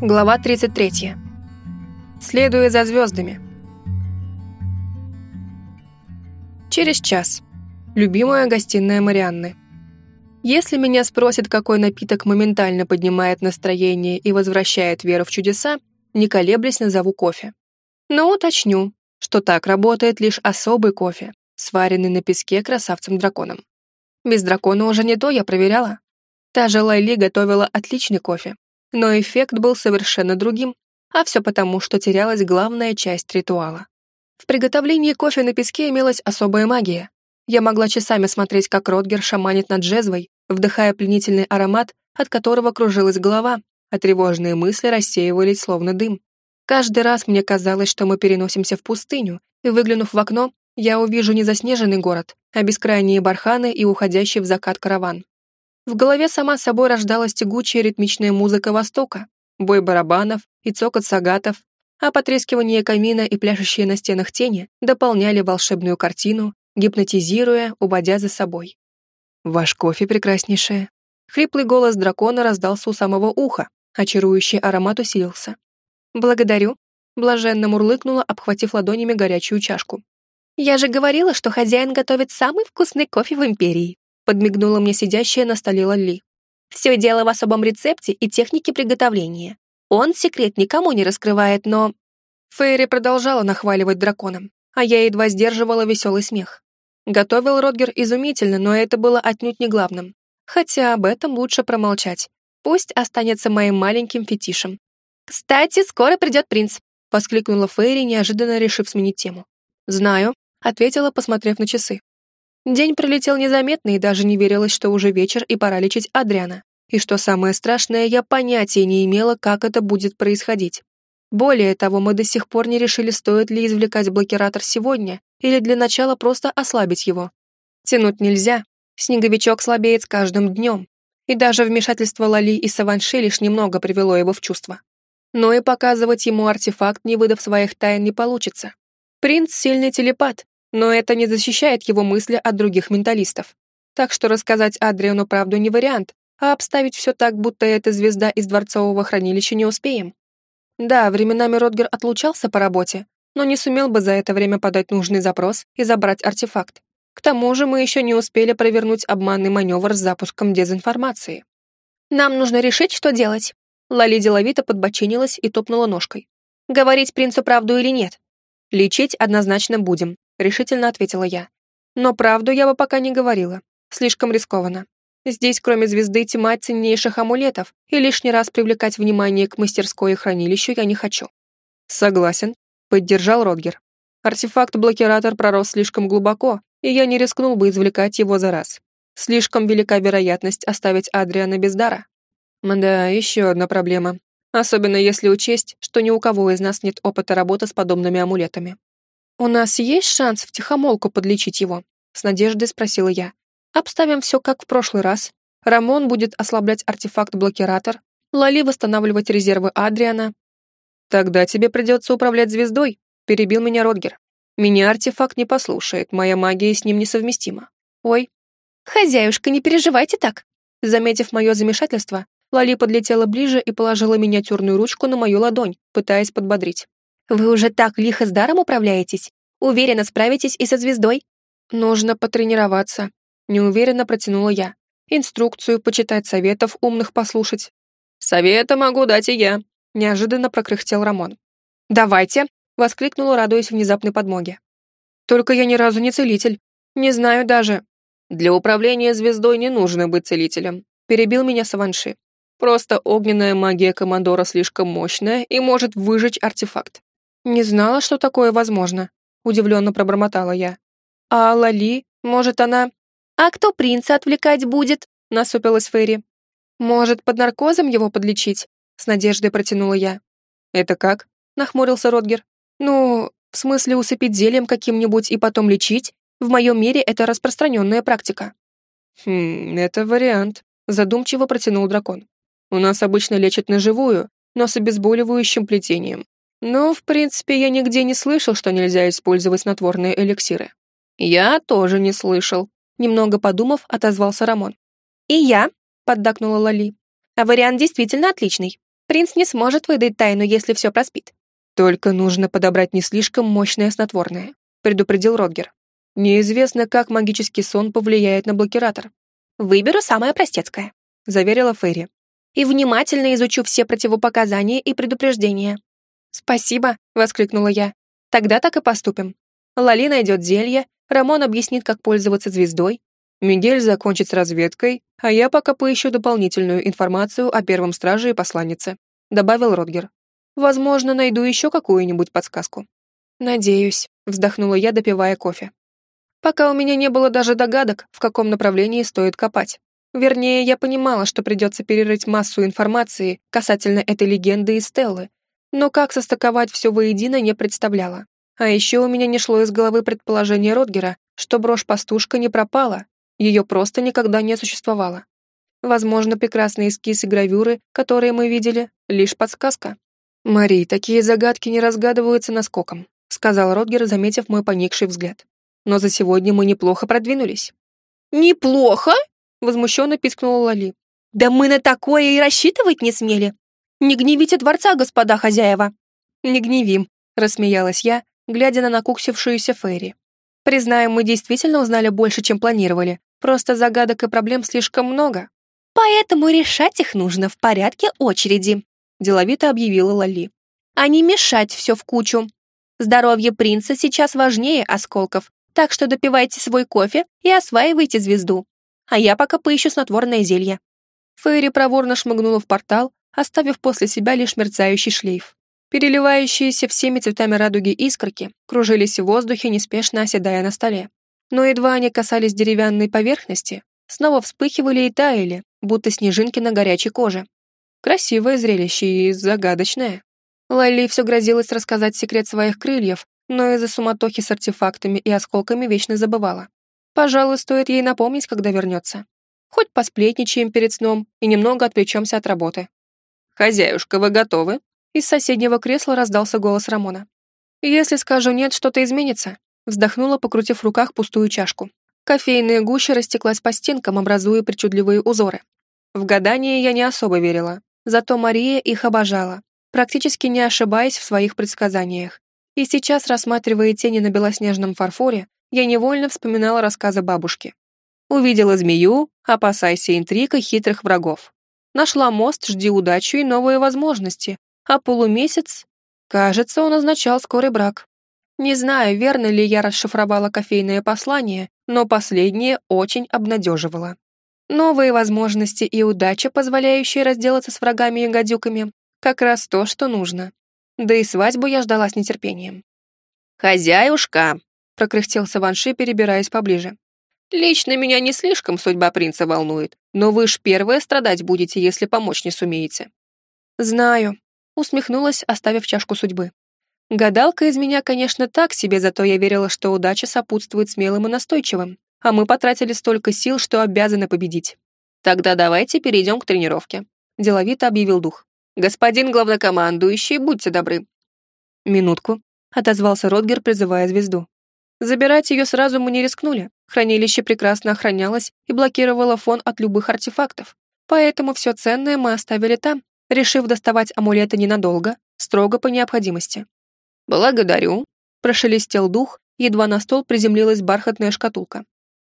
Глава 33. Следуя за звездами. Через час. Любимая гостиная Марианны. Если меня спросят, какой напиток моментально поднимает настроение и возвращает веру в чудеса, не колеблясь назову кофе. Но уточню, что так работает лишь особый кофе, сваренный на песке красавцем-драконом. Без дракона уже не то, я проверяла. Та же Лайли готовила отличный кофе, но эффект был совершенно другим, а все потому, что терялась главная часть ритуала. В приготовлении кофе на песке имелась особая магия. Я могла часами смотреть, как Ротгер шаманит над джезвой, вдыхая пленительный аромат, от которого кружилась голова, а тревожные мысли рассеивались словно дым. Каждый раз мне казалось, что мы переносимся в пустыню, и, выглянув в окно, я увижу не заснеженный город, а бескрайние барханы и уходящий в закат караван. В голове сама собой рождалась тягучая ритмичная музыка Востока, бой барабанов и цокот сагатов, а потрескивание камина и пляшущие на стенах тени дополняли волшебную картину, гипнотизируя, уводя за собой. «Ваш кофе прекраснейшее». Хриплый голос дракона раздался у самого уха, очарующий аромат усилился. «Благодарю», — блаженно мурлыкнула, обхватив ладонями горячую чашку. «Я же говорила, что хозяин готовит самый вкусный кофе в Империи», подмигнула мне сидящая на столе Лали. Все дело в особом рецепте и технике приготовления. Он секрет никому не раскрывает, но... Фейри продолжала нахваливать драконом, а я едва сдерживала веселый смех. Готовил Родгер изумительно, но это было отнюдь не главным. Хотя об этом лучше промолчать. Пусть останется моим маленьким фетишем. «Кстати, скоро придет принц», — воскликнула Фейри, неожиданно решив сменить тему. «Знаю», — ответила, посмотрев на часы. День пролетел незаметно, и даже не верилось, что уже вечер и пора лечить Адриана. И что самое страшное, я понятия не имела, как это будет происходить. Более того, мы до сих пор не решили, стоит ли извлекать блокиратор сегодня, или для начала просто ослабить его. Тянуть нельзя. Снеговичок слабеет с каждым днем. И даже вмешательство Лали и Саванши лишь немного привело его в чувство. Но и показывать ему артефакт, не выдав своих тайн, не получится. Принц — сильный телепат, но это не защищает его мысли от других менталистов. Так что рассказать Адриану правду не вариант, а обставить все так, будто это звезда из дворцового хранилища не успеем. Да, временами Ротгер отлучался по работе, но не сумел бы за это время подать нужный запрос и забрать артефакт. К тому же мы еще не успели провернуть обманный маневр с запуском дезинформации. «Нам нужно решить, что делать». Лали деловито подбочинилась и топнула ножкой. «Говорить принцу правду или нет?» «Лечить однозначно будем», — решительно ответила я. «Но правду я бы пока не говорила. Слишком рискованно. Здесь, кроме звезды, тьма ценнейших амулетов, и лишний раз привлекать внимание к мастерской и хранилищу я не хочу». «Согласен», — поддержал Родгер. «Артефакт-блокиратор пророс слишком глубоко, и я не рискнул бы извлекать его за раз. Слишком велика вероятность оставить Адриана без дара». Да, еще одна проблема. Особенно если учесть, что ни у кого из нас нет опыта работы с подобными амулетами. «У нас есть шанс втихомолку подлечить его?» — с надеждой спросила я. «Обставим все как в прошлый раз. Рамон будет ослаблять артефакт-блокиратор, Лали восстанавливать резервы Адриана». «Тогда тебе придется управлять звездой», — перебил меня Родгер. «Меня артефакт не послушает, моя магия с ним несовместима». «Ой». «Хозяюшка, не переживайте так». Заметив мое замешательство, Лали подлетела ближе и положила миниатюрную ручку на мою ладонь, пытаясь подбодрить. Вы уже так лихо с даром управляетесь? Уверенно справитесь и со звездой? Нужно потренироваться. Неуверенно протянула я. Инструкцию почитать, советов умных послушать. Совета могу дать и я. Неожиданно прокряхтел Рамон. Давайте, воскликнула, радуясь внезапной подмоге. Только я ни разу не целитель. Не знаю даже. Для управления звездой не нужно быть целителем. Перебил меня Саванши. Просто огненная магия командора слишком мощная и может выжечь артефакт. «Не знала, что такое возможно», — удивленно пробормотала я. «А Лали, может, она...» «А кто принца отвлекать будет?» — насупилась Ферри. «Может, под наркозом его подлечить?» — с надеждой протянула я. «Это как?» — нахмурился Ротгер. «Ну, в смысле усыпить зельем каким-нибудь и потом лечить? В моем мире это распространенная практика». «Хм, это вариант», — задумчиво протянул дракон. «У нас обычно лечат на живую, но с обезболивающим плетением. Но, в принципе, я нигде не слышал, что нельзя использовать снотворные эликсиры. Я тоже не слышал. Немного подумав, отозвался Рамон. И я, поддакнула Лали. А вариант действительно отличный. Принц не сможет выдать тайну, если все проспит. Только нужно подобрать не слишком мощное снотворное, предупредил Родгер. Неизвестно, как магический сон повлияет на блокиратор. Выберу самое простецкое, заверила Ферри. И внимательно изучу все противопоказания и предупреждения. Спасибо, воскликнула я. Тогда так и поступим. Лали найдет зелье, Рамон объяснит, как пользоваться звездой, Мигель закончит с разведкой, а я пока поищу дополнительную информацию о первом страже и посланнице», — добавил Родгер. «Возможно, найду еще какую-нибудь подсказку». «Надеюсь», — вздохнула я, допивая кофе. Пока у меня не было даже догадок, в каком направлении стоит копать. Вернее, я понимала, что придется перерыть массу информации касательно этой легенды и Стеллы, но как состыковать все воедино не представляла. А еще у меня не шло из головы предположение Родгера, что брошь-пастушка не пропала, ее просто никогда не существовало. Возможно, прекрасные эскизы гравюры, которые мы видели, лишь подсказка. «Мари, такие загадки не разгадываются наскоком», сказал Родгер, заметив мой поникший взгляд. «Но за сегодня мы неплохо продвинулись». «Неплохо?» возмущенно пискнула Лали. «Да мы на такое и рассчитывать не смели. Не гневите дворца, господа хозяева». «Не гневим», рассмеялась я, глядя на накуксившуюся Фейри. «Признаю, мы действительно узнали больше, чем планировали, Просто загадок и проблем слишком много. Поэтому решать их нужно в порядке очереди, деловито объявила Лали. А не мешать все в кучу. Здоровье принца сейчас важнее осколков, так что допивайте свой кофе и осваивайте звезду. А я пока поищу снотворное зелье. Фейри проворно шмыгнула в портал, оставив после себя лишь мерцающий шлейф. Переливающиеся всеми цветами радуги искорки кружились в воздухе, неспешно оседая на столе но едва они касались деревянной поверхности, снова вспыхивали и таяли, будто снежинки на горячей коже. Красивое зрелище и загадочное. Лайли все грозилась рассказать секрет своих крыльев, но из-за суматохи с артефактами и осколками вечно забывала. Пожалуй, стоит ей напомнить, когда вернется. Хоть посплетничаем перед сном и немного отвлечемся от работы. «Хозяюшка, вы готовы?» Из соседнего кресла раздался голос Рамона. «Если скажу нет, что-то изменится?» Вздохнула, покрутив в руках пустую чашку. Кофейная гуща растеклась по стенкам, образуя причудливые узоры. В гадания я не особо верила, зато Мария их обожала, практически не ошибаясь в своих предсказаниях. И сейчас, рассматривая тени на белоснежном фарфоре, я невольно вспоминала рассказы бабушки. Увидела змею, опасайся интриг и хитрых врагов. Нашла мост, жди удачи и новые возможности, а полумесяц... Кажется, он означал скорый брак. Не знаю, верно ли я расшифровала кофейное послание, но последнее очень обнадеживало. Новые возможности и удача, позволяющие разделаться с врагами и гадюками, как раз то, что нужно. Да и свадьбу я ждала с нетерпением. «Хозяюшка!» — прокряхтел Саванши, перебираясь поближе. «Лично меня не слишком судьба принца волнует, но вы ж первые страдать будете, если помочь не сумеете». «Знаю», — усмехнулась, оставив чашку судьбы. Гадалка из меня, конечно, так себе, зато я верила, что удача сопутствует смелым и настойчивым, а мы потратили столько сил, что обязаны победить. Тогда давайте перейдем к тренировке», — деловито объявил дух. «Господин главнокомандующий, будьте добры». «Минутку», — отозвался Ротгер, призывая звезду. Забирать ее сразу мы не рискнули. Хранилище прекрасно охранялось и блокировало фон от любых артефактов. Поэтому все ценное мы оставили там, решив доставать амулеты ненадолго, строго по необходимости. «Благодарю», — прошелестел дух, едва на стол приземлилась бархатная шкатулка.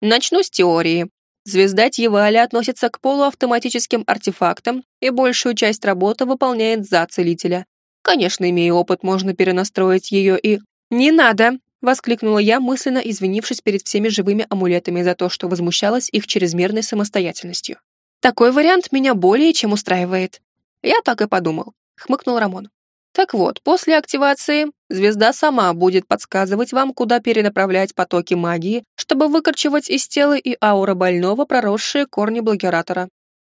«Начну с теории. Звезда Тьеваля относится к полуавтоматическим артефактам и большую часть работы выполняет за целителя. Конечно, имея опыт, можно перенастроить ее и... «Не надо!» — воскликнула я, мысленно извинившись перед всеми живыми амулетами за то, что возмущалась их чрезмерной самостоятельностью. «Такой вариант меня более чем устраивает». «Я так и подумал», — хмыкнул Рамон. Так вот, после активации звезда сама будет подсказывать вам, куда перенаправлять потоки магии, чтобы выкорчевать из тела и ауры больного проросшие корни блокиратора.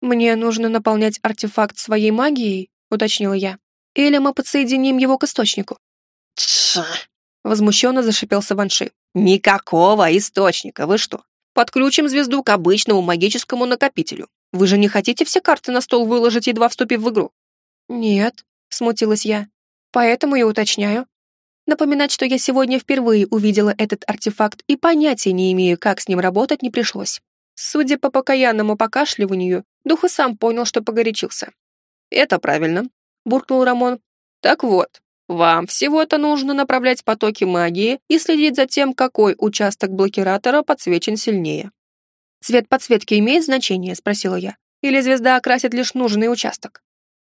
«Мне нужно наполнять артефакт своей магией», — уточнила я. «Или мы подсоединим его к источнику?» «Тша!» — возмущенно зашипел Саванши. «Никакого источника, вы что? Подключим звезду к обычному магическому накопителю. Вы же не хотите все карты на стол выложить, едва вступив в игру?» «Нет», смутилась я. Поэтому и уточняю. Напоминать, что я сегодня впервые увидела этот артефакт и понятия не имею, как с ним работать, не пришлось. Судя по покаянному покашливанию, дух и сам понял, что погорячился. «Это правильно», буркнул Рамон. «Так вот, вам всего-то нужно направлять потоки магии и следить за тем, какой участок блокиратора подсвечен сильнее». «Цвет подсветки имеет значение?» — спросила я. «Или звезда окрасит лишь нужный участок?»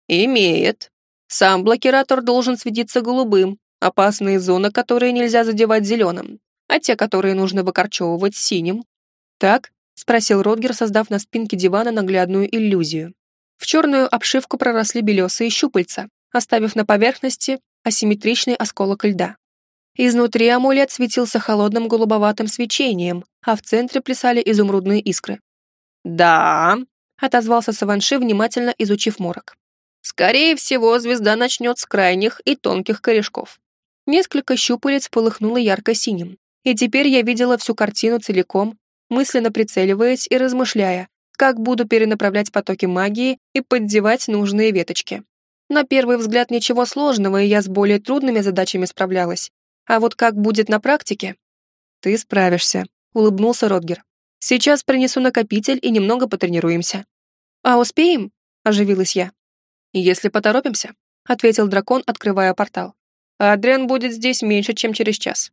«Имеет. Сам блокиратор должен светиться голубым, опасные зоны, которые нельзя задевать зеленым, а те, которые нужно выкорчевывать синим». «Так?» — спросил Родгер, создав на спинке дивана наглядную иллюзию. В черную обшивку проросли белесые щупальца, оставив на поверхности асимметричный осколок льда. Изнутри амулет светился холодным голубоватым свечением, а в центре плясали изумрудные искры. «Да», — отозвался Саванши, внимательно изучив морок. «Скорее всего, звезда начнет с крайних и тонких корешков». Несколько щупалец полыхнуло ярко-синим, и теперь я видела всю картину целиком, мысленно прицеливаясь и размышляя, как буду перенаправлять потоки магии и поддевать нужные веточки. На первый взгляд ничего сложного, и я с более трудными задачами справлялась. А вот как будет на практике? Ты справишься, улыбнулся Родгер. Сейчас принесу накопитель и немного потренируемся. А успеем? Оживилась я. Если поторопимся, ответил дракон, открывая портал. Адриан будет здесь меньше, чем через час.